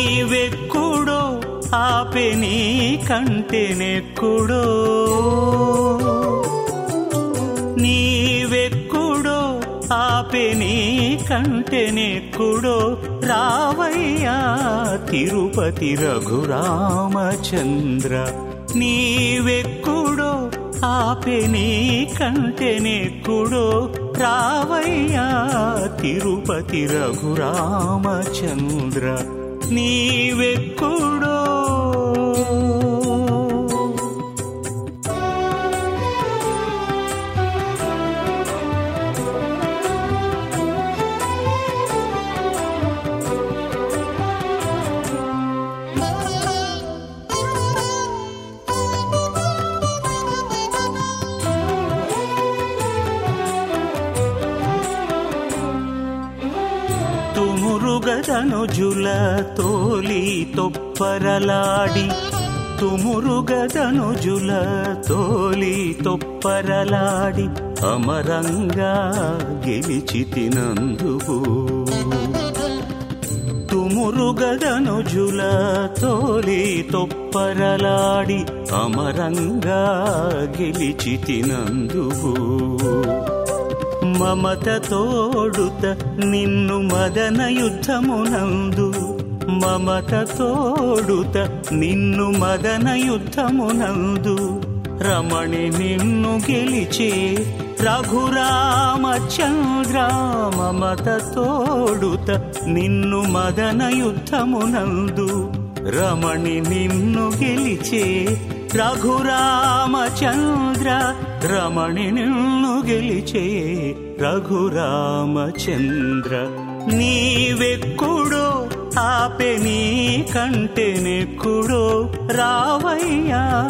నీవెక్కుడో ఆపె నీ కంటెనెక్కుడో నీవెక్కుడో ఆపె నీ కంటెనెక్కుడో రావయ్యా తిరుపతి రఘురామచంద్ర నీవెక్కుడో ఆపె నీ కంటెనెక్కుడో రావయ్యా తిరుపతి రఘురామచంద్ర నీవెక్కుడో తుమురుగదనుజుల తోలి తొప్పరలాడి తుమురుగదనుజుల తోలి తొప్పరలాడి అమరంగా గెలిచితినందువు తుమురుగదనుజుల తోలి తొప్పరలాడి అమరంగా గెలిచితినందువు మమత తోడుత నిన్ను మదన యుద్ధమునందు మమత తోడుత నిన్ను మదన యుద్ధమునందు రమణి నిన్ను గెలిచే రఘురామచంద్ర. మమత తోడుత నిన్ను మదన యుద్ధమునందు రమణి నిన్ను గెలిచే రఘురామచంద్ర రమణి నిన్ను గెలిచే రఘురామచంద్ర. నీవెక్కుడో ఆపె నీ కంటెనెక్కుడో రావయ్యా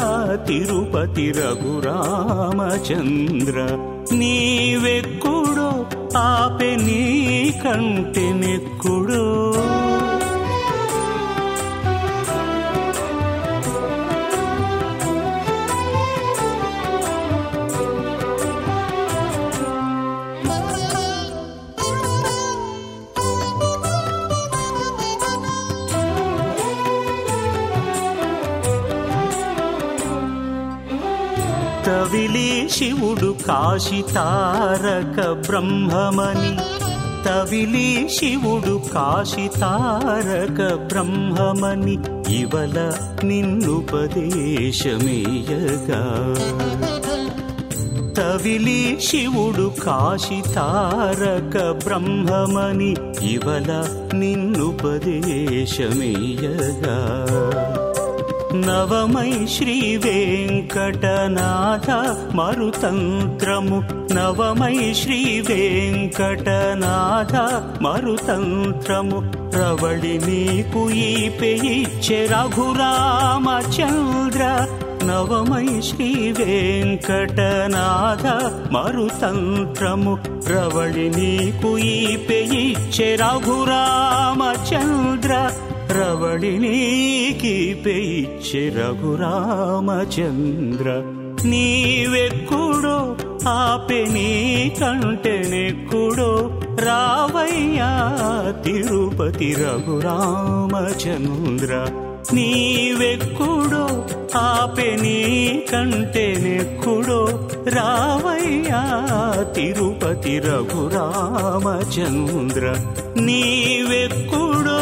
తిరుపతి రఘురామచంద్ర. నీవెక్కుడో ఆపే నీ కంటెనెక్కుడో తవిలి శివుడు కాశి తారక బ్రహ్మమని తవిలి శివుడు కాశి తారక బ్రహ్మమని ఇవల నిన్నుపదేశమేయగా. తవిలి శివుడు కాశి తారక బ్రహ్మమని ఇవల నిన్నుపదేశమేయగా. నవమై శ్రీ వెంకటనాథ మరుతంత్రము. నవమై శ్రీ వెంకటనాథ మరుతంత్రము. రవళి నీకు ఈ పెయిచ్చే రఘురామచంద్ర నవమై శ్రీ వెంకటనాథ మరుతంత్రము. రవళి నీకు ఈ పెయిచ్చే రఘురామచంద్ర రవళి నీకి పెయిచ్చే రఘురామచంద్ర. నీవెక్కుడో ఆపే నీ కంటెనెక్కుడో రావయ్యా తిరుపతి రఘురామచంద్ర. నీవెక్కుడో ఆపే నీ కంటెనెక్కుడో రావయ్యా తిరుపతి రఘురామచంద్ర. నీవెక్కుడో